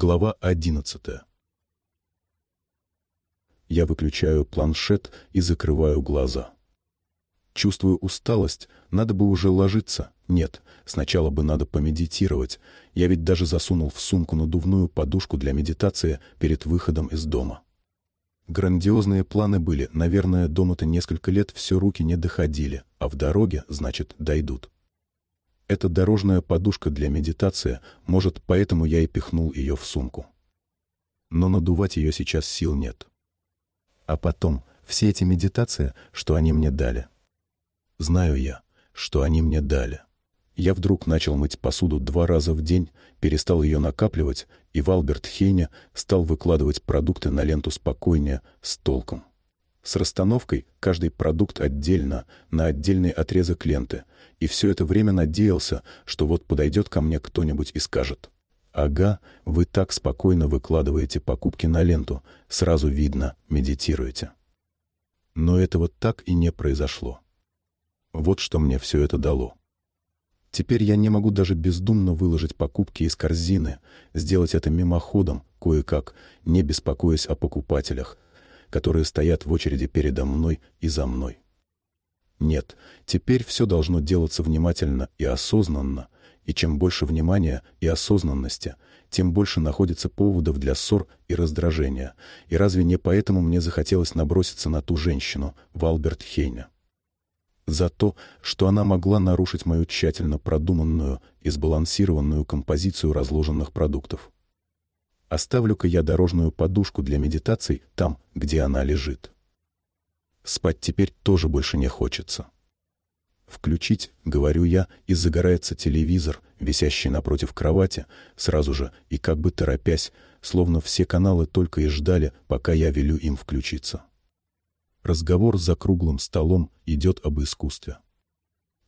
Глава 11. Я выключаю планшет и закрываю глаза. Чувствую усталость, надо бы уже ложиться. Нет, сначала бы надо помедитировать. Я ведь даже засунул в сумку надувную подушку для медитации перед выходом из дома. Грандиозные планы были, наверное, дома-то несколько лет все руки не доходили, а в дороге, значит, дойдут. Эта дорожная подушка для медитации, может, поэтому я и пихнул ее в сумку. Но надувать ее сейчас сил нет. А потом, все эти медитации, что они мне дали. Знаю я, что они мне дали. Я вдруг начал мыть посуду два раза в день, перестал ее накапливать, и в Альберт Хейне стал выкладывать продукты на ленту спокойнее, с толком. С расстановкой каждый продукт отдельно, на отдельный отрезок ленты, и все это время надеялся, что вот подойдет ко мне кто-нибудь и скажет. «Ага, вы так спокойно выкладываете покупки на ленту, сразу видно, медитируете». Но этого так и не произошло. Вот что мне все это дало. Теперь я не могу даже бездумно выложить покупки из корзины, сделать это мимоходом, кое-как, не беспокоясь о покупателях, которые стоят в очереди передо мной и за мной. Нет, теперь все должно делаться внимательно и осознанно, и чем больше внимания и осознанности, тем больше находится поводов для ссор и раздражения. И разве не поэтому мне захотелось наброситься на ту женщину, Валберт Хейня? За то, что она могла нарушить мою тщательно продуманную и сбалансированную композицию разложенных продуктов. Оставлю-ка я дорожную подушку для медитаций там, где она лежит. Спать теперь тоже больше не хочется. Включить, говорю я, и загорается телевизор, висящий напротив кровати, сразу же и как бы торопясь, словно все каналы только и ждали, пока я велю им включиться. Разговор за круглым столом идет об искусстве.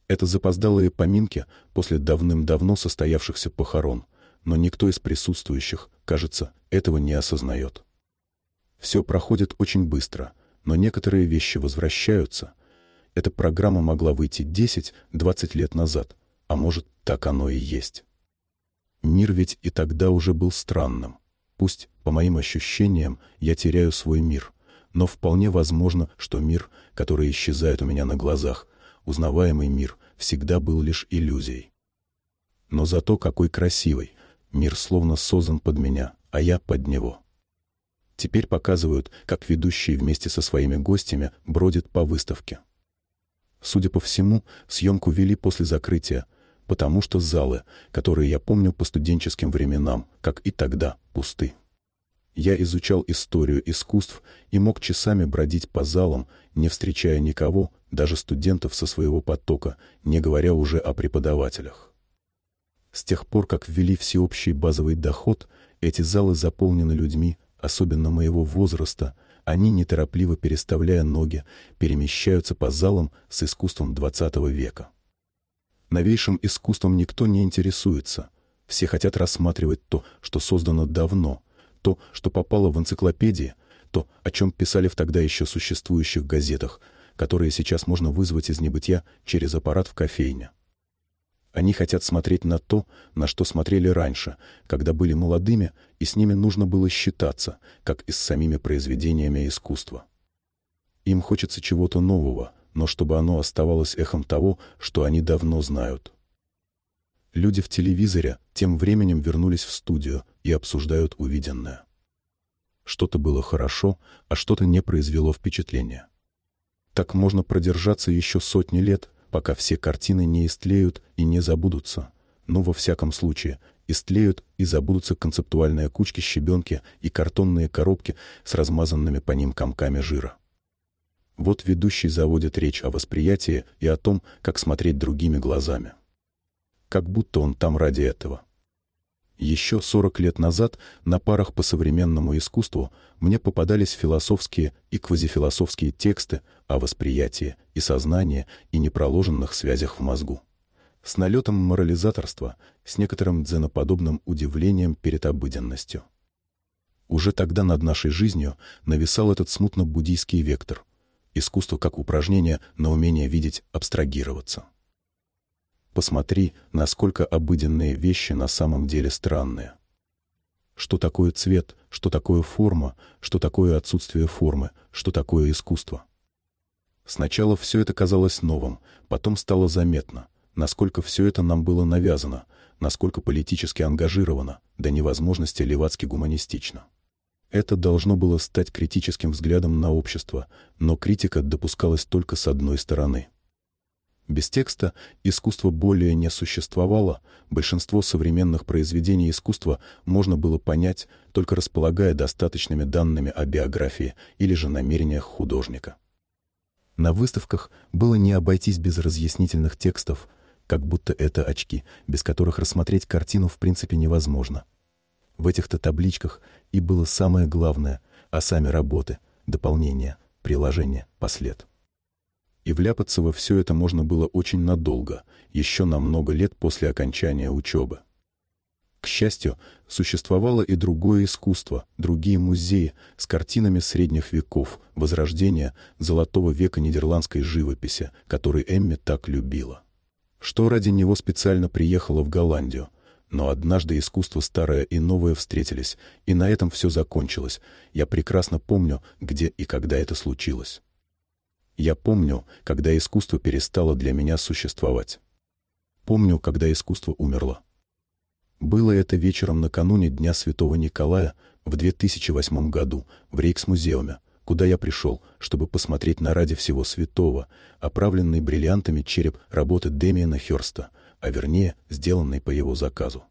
Это запоздалые поминки после давным-давно состоявшихся похорон, но никто из присутствующих, кажется, этого не осознает. Все проходит очень быстро, но некоторые вещи возвращаются. Эта программа могла выйти 10-20 лет назад, а может, так оно и есть. Мир ведь и тогда уже был странным. Пусть, по моим ощущениям, я теряю свой мир, но вполне возможно, что мир, который исчезает у меня на глазах, узнаваемый мир, всегда был лишь иллюзией. Но зато какой красивый, мир словно создан под меня, а я под него. Теперь показывают, как ведущий вместе со своими гостями бродит по выставке. Судя по всему, съемку вели после закрытия, потому что залы, которые я помню по студенческим временам, как и тогда, пусты. Я изучал историю искусств и мог часами бродить по залам, не встречая никого, даже студентов со своего потока, не говоря уже о преподавателях. С тех пор, как ввели всеобщий базовый доход, эти залы заполнены людьми, особенно моего возраста, они, неторопливо переставляя ноги, перемещаются по залам с искусством XX века. Новейшим искусством никто не интересуется. Все хотят рассматривать то, что создано давно, то, что попало в энциклопедии, то, о чем писали в тогда еще существующих газетах, которые сейчас можно вызвать из небытия через аппарат в кофейне. Они хотят смотреть на то, на что смотрели раньше, когда были молодыми, и с ними нужно было считаться, как и с самими произведениями искусства. Им хочется чего-то нового, но чтобы оно оставалось эхом того, что они давно знают. Люди в телевизоре тем временем вернулись в студию и обсуждают увиденное. Что-то было хорошо, а что-то не произвело впечатления. Так можно продержаться еще сотни лет — пока все картины не истлеют и не забудутся. Но во всяком случае, истлеют и забудутся концептуальные кучки щебенки и картонные коробки с размазанными по ним комками жира. Вот ведущий заводит речь о восприятии и о том, как смотреть другими глазами. Как будто он там ради этого. Еще 40 лет назад на парах по современному искусству мне попадались философские и квазифилософские тексты о восприятии и сознании и непроложенных связях в мозгу. С налетом морализаторства, с некоторым дзеноподобным удивлением перед обыденностью. Уже тогда над нашей жизнью нависал этот смутно-буддийский вектор. Искусство как упражнение на умение видеть абстрагироваться. Посмотри, насколько обыденные вещи на самом деле странные. что такое цвет, что такое форма, что такое отсутствие формы, что такое искусство. Сначала все это казалось новым, потом стало заметно, насколько все это нам было навязано, насколько политически ангажировано, до невозможности левацки гуманистично. Это должно было стать критическим взглядом на общество, но критика допускалась только с одной стороны. Без текста искусство более не существовало, большинство современных произведений искусства можно было понять, только располагая достаточными данными о биографии или же намерениях художника. На выставках было не обойтись без разъяснительных текстов, как будто это очки, без которых рассмотреть картину в принципе невозможно. В этих-то табличках и было самое главное, а сами работы, дополнения, приложения, послед и вляпаться во все это можно было очень надолго, еще на много лет после окончания учебы. К счастью, существовало и другое искусство, другие музеи с картинами средних веков, возрождения золотого века нидерландской живописи, который Эмми так любила. Что ради него специально приехала в Голландию. Но однажды искусство старое и новое встретились, и на этом все закончилось. Я прекрасно помню, где и когда это случилось. Я помню, когда искусство перестало для меня существовать. Помню, когда искусство умерло. Было это вечером накануне Дня Святого Николая в 2008 году в Рейксмузеуме, куда я пришел, чтобы посмотреть на ради всего святого, оправленный бриллиантами череп работы Демиана Хёрста, а вернее, сделанный по его заказу.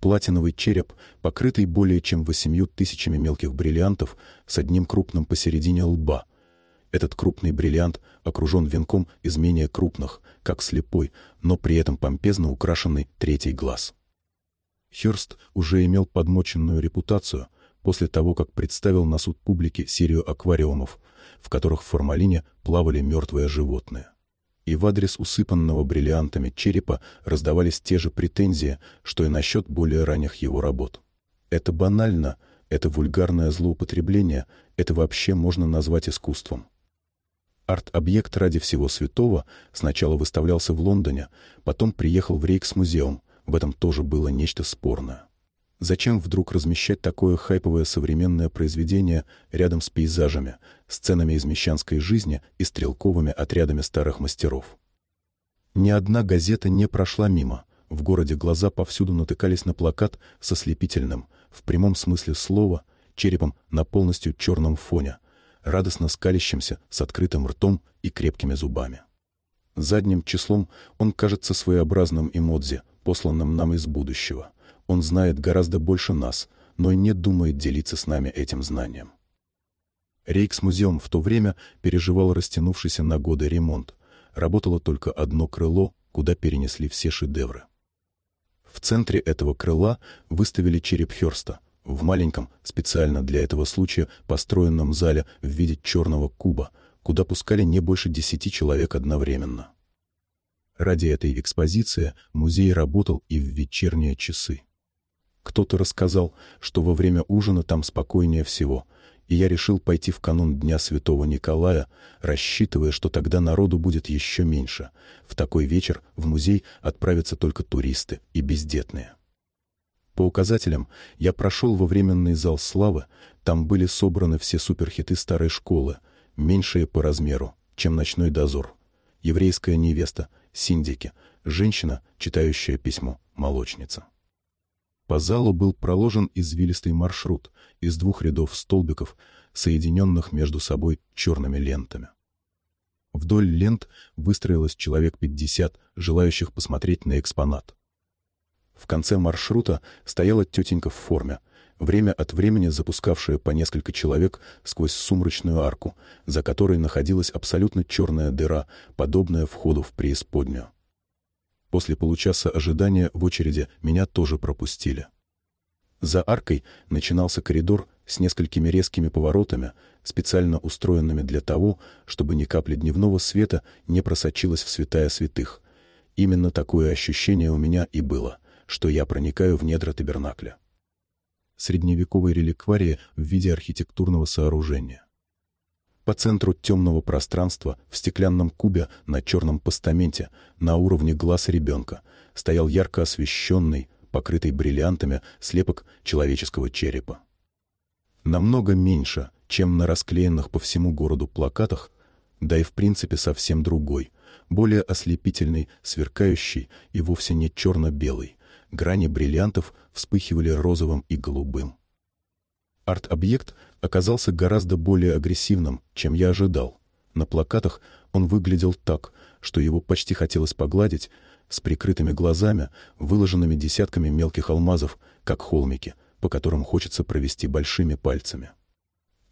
Платиновый череп, покрытый более чем восемью тысячами мелких бриллиантов с одним крупным посередине лба — этот крупный бриллиант окружен венком из менее крупных, как слепой, но при этом помпезно украшенный третий глаз. Хёрст уже имел подмоченную репутацию после того, как представил на суд публики серию аквариумов, в которых в формалине плавали мертвые животные. И в адрес усыпанного бриллиантами черепа раздавались те же претензии, что и насчет более ранних его работ. Это банально, это вульгарное злоупотребление, это вообще можно назвать искусством. Арт-объект ради всего святого сначала выставлялся в Лондоне, потом приехал в Рейкс-музеум. В этом тоже было нечто спорное. Зачем вдруг размещать такое хайповое современное произведение рядом с пейзажами, сценами из мещанской жизни и стрелковыми отрядами старых мастеров? Ни одна газета не прошла мимо. В городе глаза повсюду натыкались на плакат со слепительным, в прямом смысле слова, черепом на полностью черном фоне, радостно скалящимся с открытым ртом и крепкими зубами. Задним числом он кажется своеобразным эмодзи, посланным нам из будущего. Он знает гораздо больше нас, но и не думает делиться с нами этим знанием. Рейкс-музеум в то время переживал растянувшийся на годы ремонт. Работало только одно крыло, куда перенесли все шедевры. В центре этого крыла выставили череп Хёрста, в маленьком, специально для этого случая, построенном зале в виде черного куба, куда пускали не больше десяти человек одновременно. Ради этой экспозиции музей работал и в вечерние часы. Кто-то рассказал, что во время ужина там спокойнее всего, и я решил пойти в канун Дня Святого Николая, рассчитывая, что тогда народу будет еще меньше. В такой вечер в музей отправятся только туристы и бездетные. По указателям я прошел во временный зал славы, там были собраны все суперхиты старой школы, меньшие по размеру, чем «Ночной дозор», «Еврейская невеста», «Синдики», женщина, читающая письмо, молочница. По залу был проложен извилистый маршрут из двух рядов столбиков, соединенных между собой черными лентами. Вдоль лент выстроилось человек пятьдесят, желающих посмотреть на экспонат. В конце маршрута стояла тетенька в форме, время от времени запускавшая по несколько человек сквозь сумрачную арку, за которой находилась абсолютно черная дыра, подобная входу в преисподнюю. После получаса ожидания в очереди меня тоже пропустили. За аркой начинался коридор с несколькими резкими поворотами, специально устроенными для того, чтобы ни капли дневного света не просочилась в святая святых. Именно такое ощущение у меня и было что я проникаю в недра табернакля. Средневековой реликварии в виде архитектурного сооружения. По центру темного пространства, в стеклянном кубе на черном постаменте, на уровне глаз ребенка, стоял ярко освещенный, покрытый бриллиантами слепок человеческого черепа. Намного меньше, чем на расклеенных по всему городу плакатах, да и в принципе совсем другой, более ослепительный, сверкающий и вовсе не черно-белый. Грани бриллиантов вспыхивали розовым и голубым. Арт-объект оказался гораздо более агрессивным, чем я ожидал. На плакатах он выглядел так, что его почти хотелось погладить, с прикрытыми глазами, выложенными десятками мелких алмазов, как холмики, по которым хочется провести большими пальцами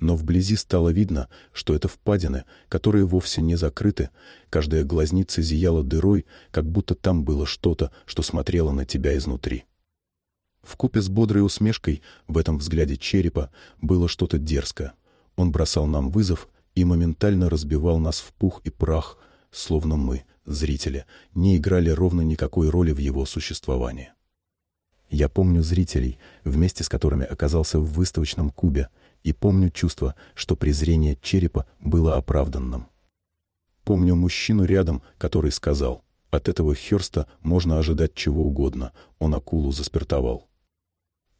но вблизи стало видно, что это впадины, которые вовсе не закрыты, каждая глазница зияла дырой, как будто там было что-то, что смотрело на тебя изнутри. В купе с бодрой усмешкой в этом взгляде черепа было что-то дерзкое. Он бросал нам вызов и моментально разбивал нас в пух и прах, словно мы, зрители, не играли ровно никакой роли в его существовании. Я помню зрителей, вместе с которыми оказался в выставочном кубе, и помню чувство, что презрение черепа было оправданным. Помню мужчину рядом, который сказал, от этого Хёрста можно ожидать чего угодно, он акулу заспиртовал.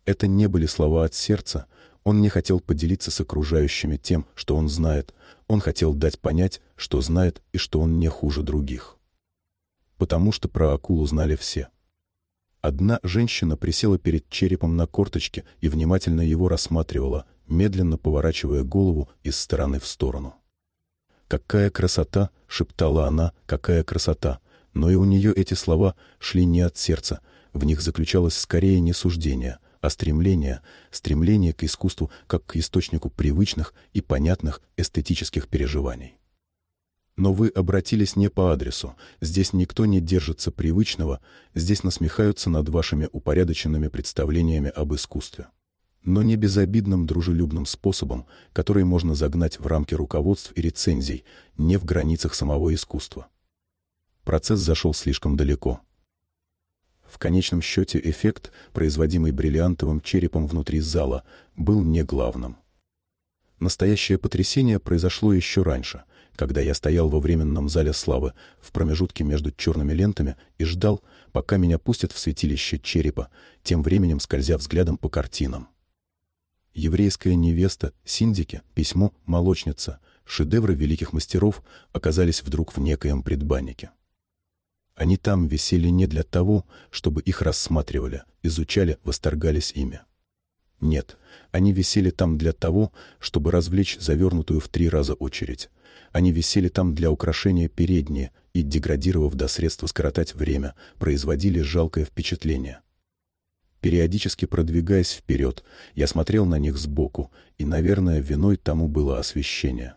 Это не были слова от сердца, он не хотел поделиться с окружающими тем, что он знает, он хотел дать понять, что знает и что он не хуже других. Потому что про акулу знали все. Одна женщина присела перед черепом на корточке и внимательно его рассматривала, медленно поворачивая голову из стороны в сторону. «Какая красота!» — шептала она, «какая красота!» Но и у нее эти слова шли не от сердца, в них заключалось скорее не суждение, а стремление, стремление к искусству как к источнику привычных и понятных эстетических переживаний. Но вы обратились не по адресу. Здесь никто не держится привычного, здесь насмехаются над вашими упорядоченными представлениями об искусстве но не безобидным дружелюбным способом, который можно загнать в рамки руководств и рецензий, не в границах самого искусства. Процесс зашел слишком далеко. В конечном счете эффект, производимый бриллиантовым черепом внутри зала, был не главным. Настоящее потрясение произошло еще раньше, когда я стоял во временном зале славы в промежутке между черными лентами и ждал, пока меня пустят в святилище черепа, тем временем скользя взглядом по картинам еврейская невеста, синдики, письмо, молочница, шедевры великих мастеров оказались вдруг в некоем предбаннике. Они там висели не для того, чтобы их рассматривали, изучали, восторгались ими. Нет, они висели там для того, чтобы развлечь завернутую в три раза очередь. Они висели там для украшения передние и, деградировав до средства скоротать время, производили жалкое впечатление — Периодически продвигаясь вперед, я смотрел на них сбоку, и, наверное, виной тому было освещение.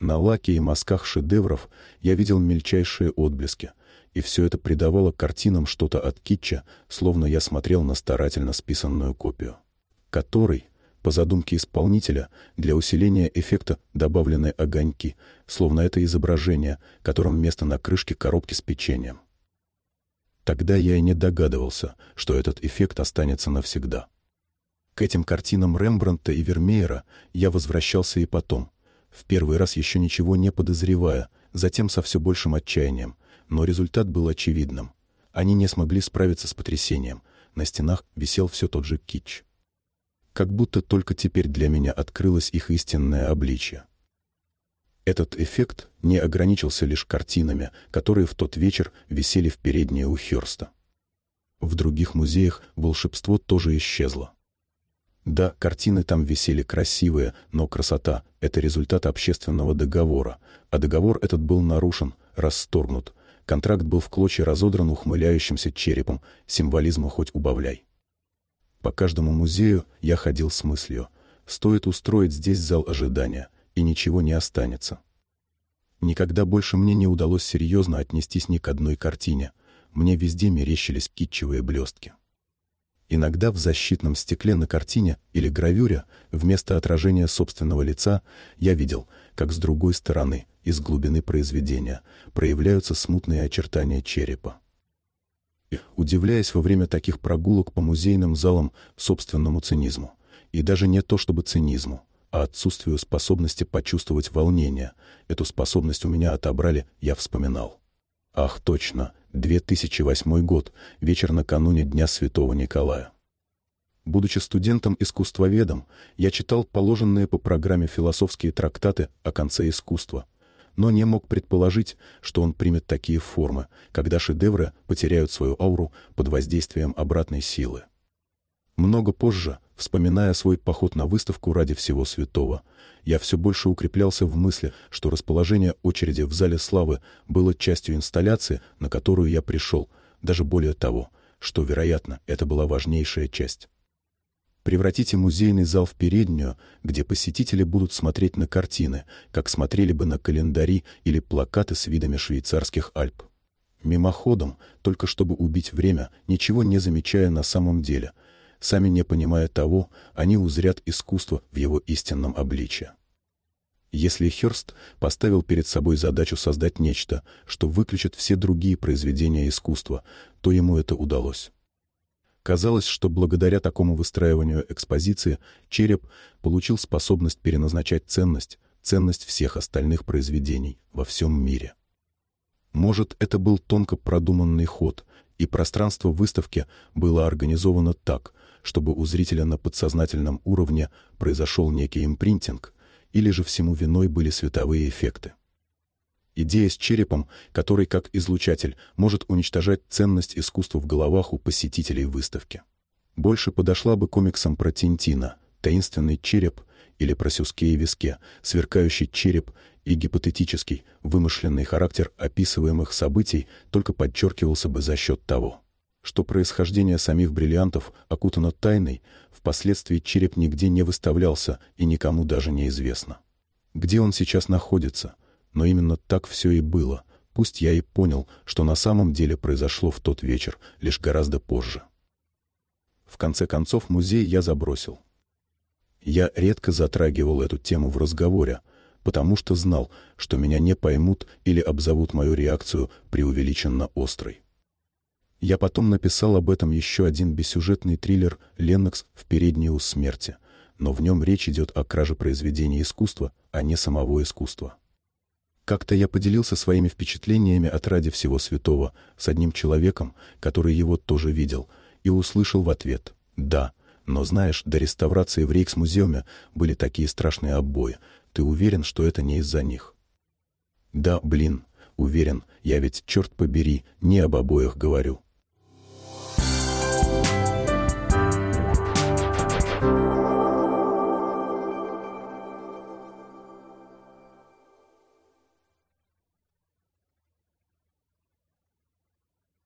На лаке и мазках шедевров я видел мельчайшие отблески, и все это придавало картинам что-то от китча, словно я смотрел на старательно списанную копию, которой, по задумке исполнителя, для усиления эффекта добавлены огоньки, словно это изображение, которым место на крышке коробки с печеньем. Тогда я и не догадывался, что этот эффект останется навсегда. К этим картинам Рембрандта и Вермеера я возвращался и потом, в первый раз еще ничего не подозревая, затем со все большим отчаянием, но результат был очевидным. Они не смогли справиться с потрясением, на стенах висел все тот же кич. Как будто только теперь для меня открылось их истинное обличье. Этот эффект не ограничился лишь картинами, которые в тот вечер висели в передней у Хёрста. В других музеях волшебство тоже исчезло. Да, картины там висели красивые, но красота — это результат общественного договора, а договор этот был нарушен, расторгнут. Контракт был в клочья разодран ухмыляющимся черепом, символизма хоть убавляй. По каждому музею я ходил с мыслью. Стоит устроить здесь зал ожидания — и ничего не останется. Никогда больше мне не удалось серьезно отнестись ни к одной картине. Мне везде мерещились китчевые блестки. Иногда в защитном стекле на картине или гравюре вместо отражения собственного лица я видел, как с другой стороны, из глубины произведения, проявляются смутные очертания черепа. Удивляясь во время таких прогулок по музейным залам собственному цинизму, и даже не то чтобы цинизму, а отсутствию способности почувствовать волнение. Эту способность у меня отобрали, я вспоминал. Ах, точно, 2008 год, вечер накануне Дня Святого Николая. Будучи студентом-искусствоведом, я читал положенные по программе философские трактаты о конце искусства, но не мог предположить, что он примет такие формы, когда шедевры потеряют свою ауру под воздействием обратной силы. Много позже, вспоминая свой поход на выставку ради всего святого, я все больше укреплялся в мысли, что расположение очереди в Зале Славы было частью инсталляции, на которую я пришел, даже более того, что, вероятно, это была важнейшая часть. Превратите музейный зал в переднюю, где посетители будут смотреть на картины, как смотрели бы на календари или плакаты с видами швейцарских Альп. Мимоходом, только чтобы убить время, ничего не замечая на самом деле. Сами не понимая того, они узрят искусство в его истинном обличье. Если Хёрст поставил перед собой задачу создать нечто, что выключит все другие произведения искусства, то ему это удалось. Казалось, что благодаря такому выстраиванию экспозиции череп получил способность переназначать ценность, ценность всех остальных произведений во всем мире. Может, это был тонко продуманный ход, и пространство выставки было организовано так, чтобы у зрителя на подсознательном уровне произошел некий импринтинг, или же всему виной были световые эффекты. Идея с черепом, который, как излучатель, может уничтожать ценность искусства в головах у посетителей выставки. Больше подошла бы комиксам про Тинтина, таинственный череп или про Сюские виске, сверкающий череп и гипотетический, вымышленный характер описываемых событий только подчеркивался бы за счет того, что происхождение самих бриллиантов окутано тайной, впоследствии череп нигде не выставлялся и никому даже не известно. Где он сейчас находится, но именно так все и было, пусть я и понял, что на самом деле произошло в тот вечер, лишь гораздо позже. В конце концов, музей я забросил. Я редко затрагивал эту тему в разговоре, потому что знал, что меня не поймут или обзовут мою реакцию преувеличенно острой. Я потом написал об этом еще один бессюжетный триллер «Леннокс в передней у смерти», но в нем речь идет о краже произведения искусства, а не самого искусства. Как-то я поделился своими впечатлениями от ради всего святого с одним человеком, который его тоже видел, и услышал в ответ «Да, но знаешь, до реставрации в Рейкс-музеуме были такие страшные обои. Ты уверен, что это не из-за них?» «Да, блин, уверен, я ведь, черт побери, не об обоях говорю».